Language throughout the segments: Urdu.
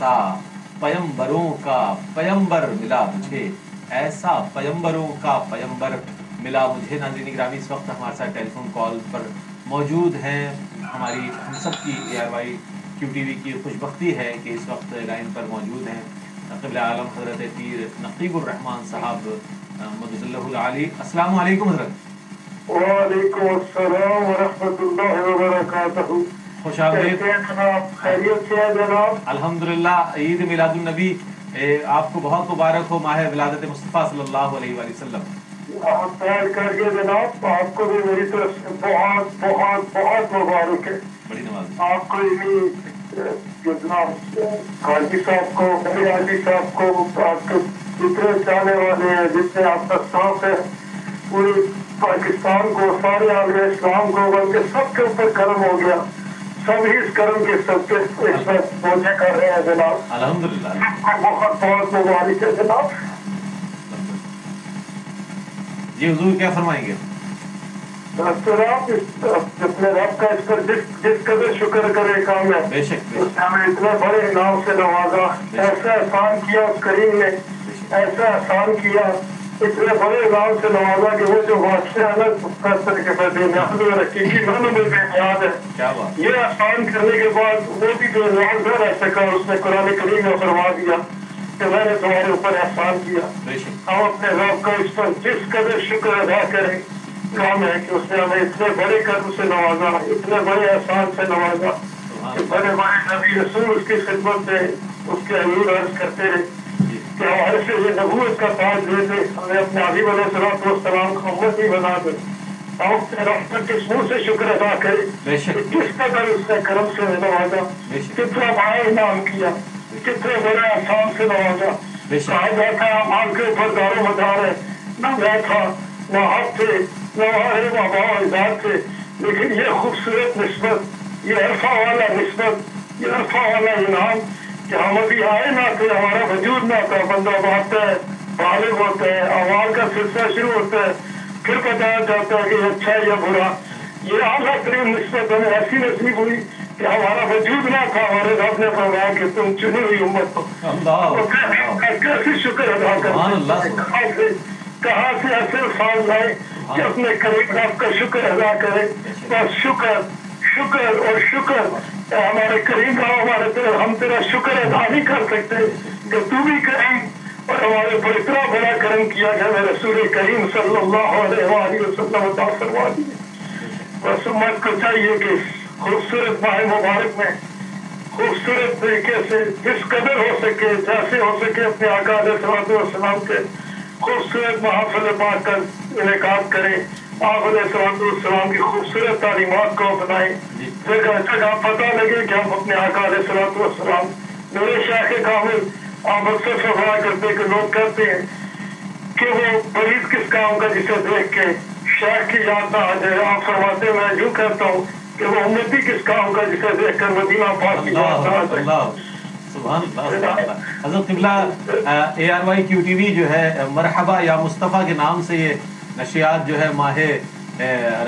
ایسا پیمبروں کا پیمبر ملا مجھے، ایسا پیمبروں کا پیمبر ملا مجھے۔ ناظرین گرامی اس وقت ہمارے ساتھ ٹیلی فون کال پر موجود ہیں۔ ہماری، ہم سب کی A R Y Q T V کی خوش بختی ہے کہ اس وقت لائن پر موجود ہیں۔ نقیب عالم حضرت پیر نقیب الرحمان صاحب محمد اللہ علی السلام علیکم حضرت۔ وعلیکم السلام ورحمۃ اللہ وبرکاتہ۔ خوش آمدید خیریت سے جناب؟ الحمد للہ عید میلاد النبی آپ کو بہت مبارک ہو ماہ ولادت مصطفیٰ صلی اللہ علیہ وآلہ وسلم۔ آپ پیر کر کے جناب آپ کو بھی میری طرف سے بہت بہت بہت مبارک ہے۔ بڑی نواز آپ کو بھی جناب حاجی صاحب کو بڑے حاجی صاحب کو آپ کے جتنے چاہنے والے ہیں جتنے آپ کا سانس ہے پوری پاکستان کو سارے عالم اسلام کو بلکہ سب کے اوپر کرم ہو گیا۔ سب ہی اس کرم کے سب کے اس میں پہنچے کر رہے ہیں جناب۔ الحمد للہ آپ کو بہت بہت مبارک ہے جناب۔ جی حضور کیا فرمائیں گے؟ جناب اپنے رب کا اس پر جس جس قدر شکر کرے کام ہے۔ بے شک بے اس نے ہمیں اتنے بڑے انعام سے نوازا۔ ایسا احسان کیا اس کریم نے۔ ایسا احسان کیا اتنے بڑے انعام سے نوازا کہ وہ جو ہے نا فیصلے کے بعد میں رکھی کی میں نے مجھے یاد ہے۔ یہ احسان کرنے کے بعد وہ بھی جو انعام نہ رہ سکا اس نے قرآن کریم میں فرما دیا کہ میں نے تمہارے اوپر احسان کیا۔ ہم اپنے رب کا اس پر جس قدر شکر ادا کریں کام ہے کہ اس نے ہمیں اتنے بڑے قدم سے نوازا اتنے بڑے احسان سے نوازا کہ بڑے بڑے نبی رسول اس کی خدمت میں اس کے حضور عرض کرتے رہے۔ ہمارے سے یہ نبوت کا دے دے ہمیں اپنے عظیم علیہ السلام کو امت ہی بنا دے۔ ہم رب کا کس منہ سے شکر ادا کہ کس قدر اس نے کرم سے نوازا کتنا بڑا انعام کیا کتنے بڑے احسان سے نوازا۔ کہا جاتا ہے مال کے اوپر دار و مدار ہے نہ میں تھا نہ ہاتھ تھے نہ ہمارے بابا اجداد تھے۔ لیکن یہ خوبصورت نسبت یہ عرفہ والا نسبت یہ عرفہ والا انعام کہ ہم ابھی آئے نہ تھے ہمارا وجود نہ تھا بندہ بانٹتا ہے غالب ہوتا ہے اعمال کا سلسلہ شروع ہوتا ہے پھر بتایا جاتا ہے کہ اچھا یا برا۔ یہ اعلیٰ ترین نسبت ہمیں ایسی نصیب ہوئی کہ ہمارا وجود نہ تھا ہمارے رب نے فرمایا کہ تم چنی ہوئی امت ہو۔ کیسے شکر ادا کرتے کہاں سے ایسے الفاظ لائے کہ اپنے قریب رب کا شکر ادا کرے۔ بس شکر شکر اور شکر۔ ہمارے کریم کا ہمارے تیرے ہم تیرا شکر ادا نہیں کر سکتے۔ کہ تو بھی کریم اور ہمارے پر اتنا بڑا کرم کیا کہ ہمیں رسول کریم صلی اللہ علیہ وآلہ وسلم عطا فرما دیے بس امت کو چاہیے کہ خوبصورت ماہ مبارک میں خوبصورت طریقے سے جس قدر ہو سکے، جیسے ہو سکے، اپنے آقا علیہ الصلوۃ والسلام کے خوبصورت محافل پاک کا انعقاد کریں۔ آپ علیہ الصلوۃ والسلام کی خوبصورت تعلیمات کو اپنائیں۔ جگہ جگہ پتہ لگے کہ ہم اپنے آقا علیہ الصلوۃ والسلام میرے شاخ کامل آپ اکثر سفر کرتے کہ لوگ کہتے ہیں کہ وہ مریض کس کام کا جسے دیکھ کے شیخ کی یاد نہ آ جائے۔ آپ فرماتے میں یوں کہتا ہوں کہ وہ امتی کس کام کا جسے دیکھ کر مدینہ پاک کی یاد نہ آ جائے۔ اللہ سبحان اللہ سبحان اللہ۔ حضرت قبلہ A R Y Q T V جو ہے مرحبا یا مصطفیٰ کے نام سے یہ نشریات جو ہے ماہ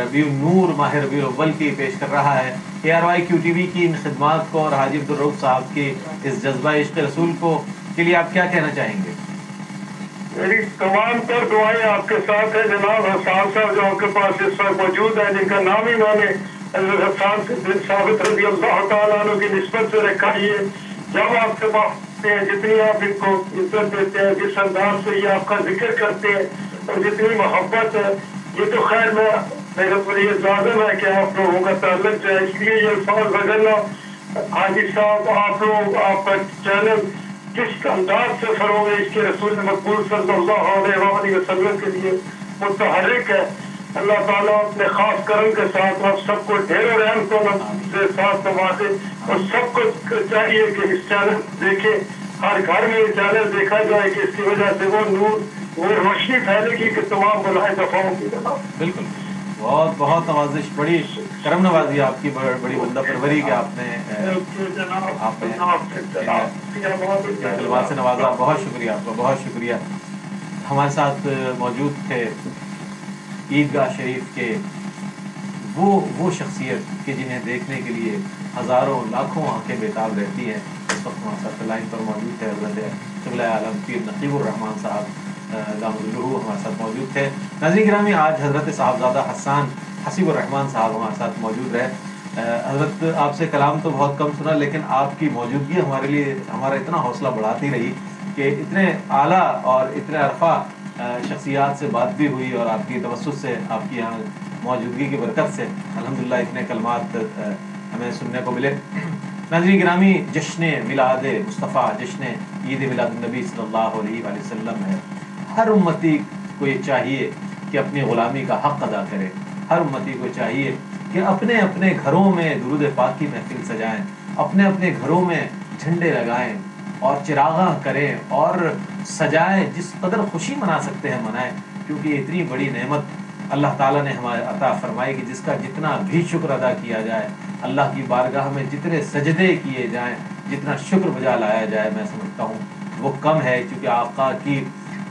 ربیع النور، ماہ ربیع الاول کی پیش کر رہا ہے۔ A R Y Q T V کی ان خدمات کو اور حاجی عبدالروف صاحب کی اس جذبہ عشق رسول کو کے لیے آپ کیا کہنا چاہیں گے؟ میری تمام تر دعائیں آپ کے ساتھ ہیں۔ جناب حسان صاحب جو آپ کے پاس اس وقت موجود ہیں، جن کا نام ہی میں نے حسان بن ثابت رضی اللہ تعالیٰ عنہ کی نسبت سے رکھا ہی ہے۔ جب آپ سے بات ہیں، جتنی آپ ان کو عزت دیتے ہیں، جس انداز سے یہ آپ کا ذکر کرتے ہیں اور جتنی محبت ہے۔ یہ تو خیر میں میرے پر یہ لازم ہے کہ آپ لوگوں کا تعلق ہے، اس لیے یہ الفاظ وغیرہ حاجی صاحب، آپ لوگ، آپ کا چینل جس انداز سے فروغ ہے اس کے رسول مقبول صلی اللہ علیہ وسلم کے لیے متحرک ہے۔ اللہ تعالیٰ اپنے خاص کرم کے ساتھ آپ سب کو ڈھیر و رحم کو سے ساتھ نوازے اور سب کو چاہیے کہ اس چینل دیکھے۔ ہر گھر میں یہ چینل دیکھا جائے کہ اس کی وجہ سے وہ نور وہ روشنی پھیلے گی کہ تمام بلائیں کی جناب بالکل۔ بہت بہت نوازش بڑی کرم نوازی آپ کی بڑ- بڑی بندہ پروری کہ آپ نے آپ نے کلمات سے نوازا بہت شکریہ آپ کا بہت شکریہ۔ ہمارے ساتھ موجود تھے عیدگاہ شریف کے وہ وہ شخصیت کہ جنہیں دیکھنے کے لیے ہزاروں لاکھوں آنکھیں بیتاب رہتی ہیں۔ اس وقت ہمارے ساتھ لائن پر موجود تھے حضرت قبل عالم پیر نقیب الرحمان صاحب۔ دام ہمارے ساتھ موجود تھے ناظرین گرامی آج حضرت صاحبزادہ حسان حسیب الرحمان صاحب ہمارے ساتھ موجود رہے۔ حضرت، آپ سے کلام تو بہت کم سنا لیکن آپ کی موجودگی ہمارے لیے، ہمارا اتنا حوصلہ بڑھاتی رہی کہ اتنے اعلیٰ اور اتنے عرفہ شخصیات سے بات بھی ہوئی اور آپ کی توسط سے، آپ کی یہاں موجودگی کی برکت سے الحمدللہ اتنے کلمات ہمیں سننے کو ملے۔ ناظرین گرامی، جشن میلاد مصطفیٰ، جشن عید میلاد النبی صلی اللہ علیہ وآلہ وسلم ہے۔ ہر امتی کو یہ چاہیے کہ اپنی غلامی کا حق ادا کرے۔ ہر امتی کو چاہیے کہ اپنے اپنے گھروں میں درود پاک کی محفل سجائیں، اپنے اپنے گھروں میں جھنڈے لگائیں اور چراغاں کریں اور سجائیں جس قدر خوشی منا سکتے ہیں منائیں۔ کیونکہ اتنی بڑی نعمت اللہ تعالیٰ نے ہمارے عطا فرمائی کہ جس کا جتنا بھی شکر ادا کیا جائے، اللہ کی بارگاہ میں جتنے سجدے کیے جائیں، جتنا شکر بجا لایا جائے، میں سمجھتا ہوں وہ کم ہے۔ کیونکہ آقا کی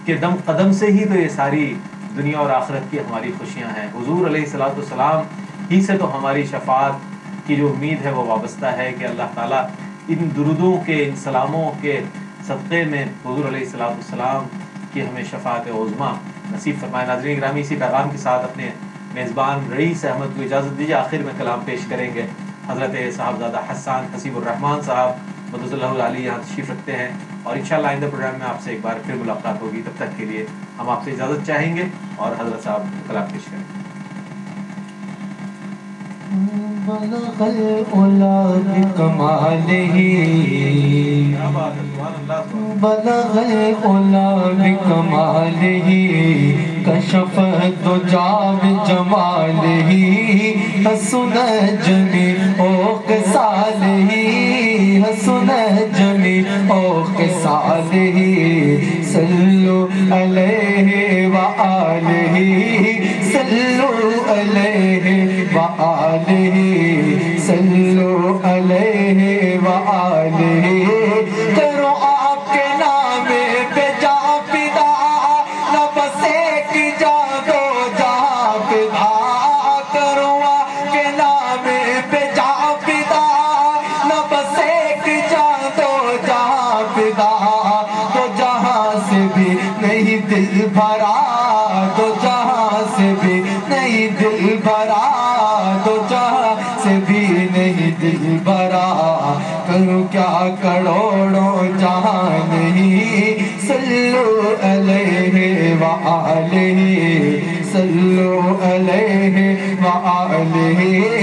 کے دم قدم سے ہی تو یہ ساری دنیا اور آخرت کی ہماری خوشیاں ہیں۔ حضور علیہ السلاۃ السلام ہی سے تو ہماری شفاعت کی جو امید ہے وہ وابستہ ہے کہ اللہ تعالیٰ ان درودوں کے، ان سلاموں کے صدقے میں حضور علیہ السلاۃ السلام کی ہمیں شفاعت عظما نصیب فرمائے۔ ناظرین گرامی، اسی پیغام کے ساتھ اپنے میزبان رئیس احمد کو اجازت دیجیے، آخر میں کلام پیش کریں گے۔ حضرت صاحبزادہ حسان حسیب الرحمان صاحب مدض اللہ علیہ یہاں تشریف رکھتے ہیں اور انشاءاللہ آئندہ پروگرام میں آپ سے ایک بار پھر ملاقات ہوگی۔ تب تک کے لیے ہم آپ سے اجازت چاہیں گے اور حضرت صاحب کلام پیش کریں۔ گے بلغ العلا بکمالہ بلغ العلا بکمالہ کشف دجا بجمالہ حسن جمی اوق صالح حسن جمی اوق صالح صلو علیہ وآلہ۔ صلو علیہ وآلہ۔ صلو علیہ وآلہ۔ کرو آپ کے نام پہ وآله صلوا صلو عليه وآله.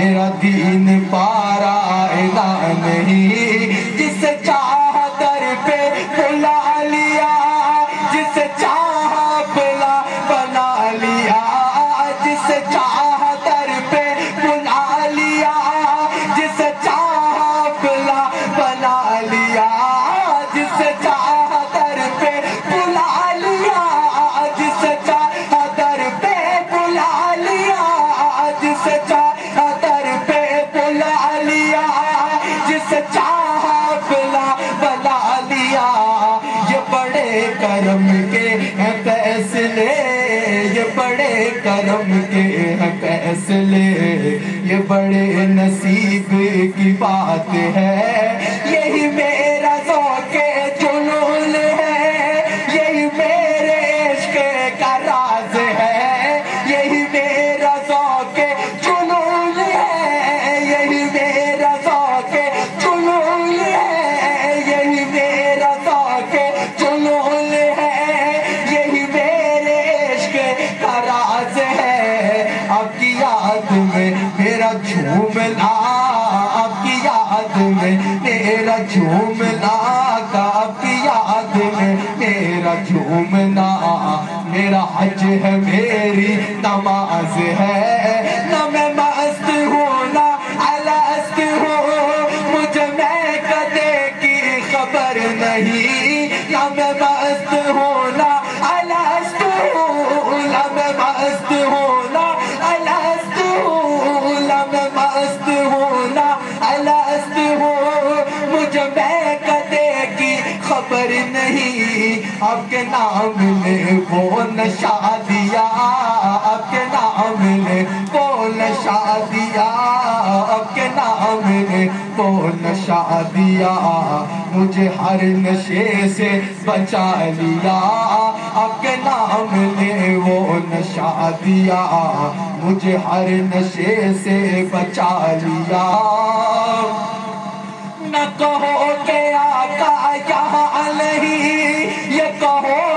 میرا دین کرم کے ہیں فیصلے، یہ بڑے نصیب کی بات ہے۔ یہی میرا ذوق جنون ہے، یہی میرے عشق کا راز ہے۔ یہی میرا ذوق جنون ہے، یہی میرا ذوق جنون ہے۔ یہی میرا ذوق جنون ہے، یہی میرے عشق کا راز ہے آپ کی یاد میں میرا جھومنا آپ کی یاد میں میرا جھومنا آپ کی یاد میں میرا جھومنا میرا حج ہے، میری نماز ہے۔ نہ میں مست ہوں، نہ الست ہوں مجھے میں کدے کی خبر نہیں۔ نہیں۔ آپ کے نام نے وہ نشا دیا؟ آپ کے نام نے وہ نشا دیا؟ آپ کے نام نے وہ نشا دیا؟ مجھے ہر نشے سے بچا لیا۔ آپ کے نام نے وہ نشا دیا۔ مجھے ہر نشے سے بچا لیا۔ نہ کہو کہ آقا یہاں نہیں یہ کہو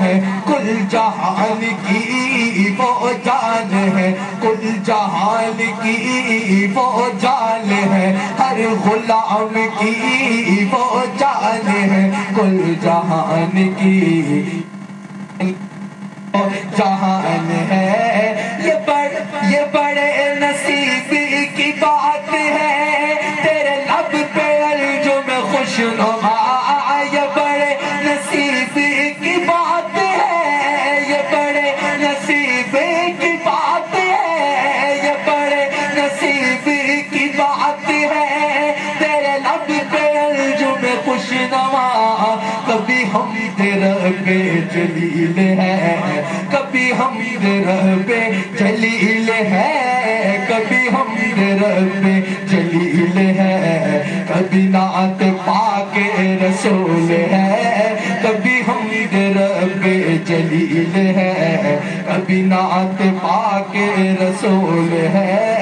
ہے۔ کل جہان کی وہ جان ہے۔ کل جہان کی وہ جان ہے۔ ہر غلام کی وہ جان ہے۔ کل جہان کی جہان ہے۔ یہ یہ بڑے نصیب کی بات ہے۔ تیرے لب پہ الجم خوش نما جلیل ہے۔ کبھی ہم تیرا بے جلیل ہے۔ کبھی ہم تیرا بے جلیل ہے۔ کبھی نعت پاک رسول ہے۔ کبھی ہم تیرا بے جلیل ہے۔ کبھی نعت پاک رسول ہے۔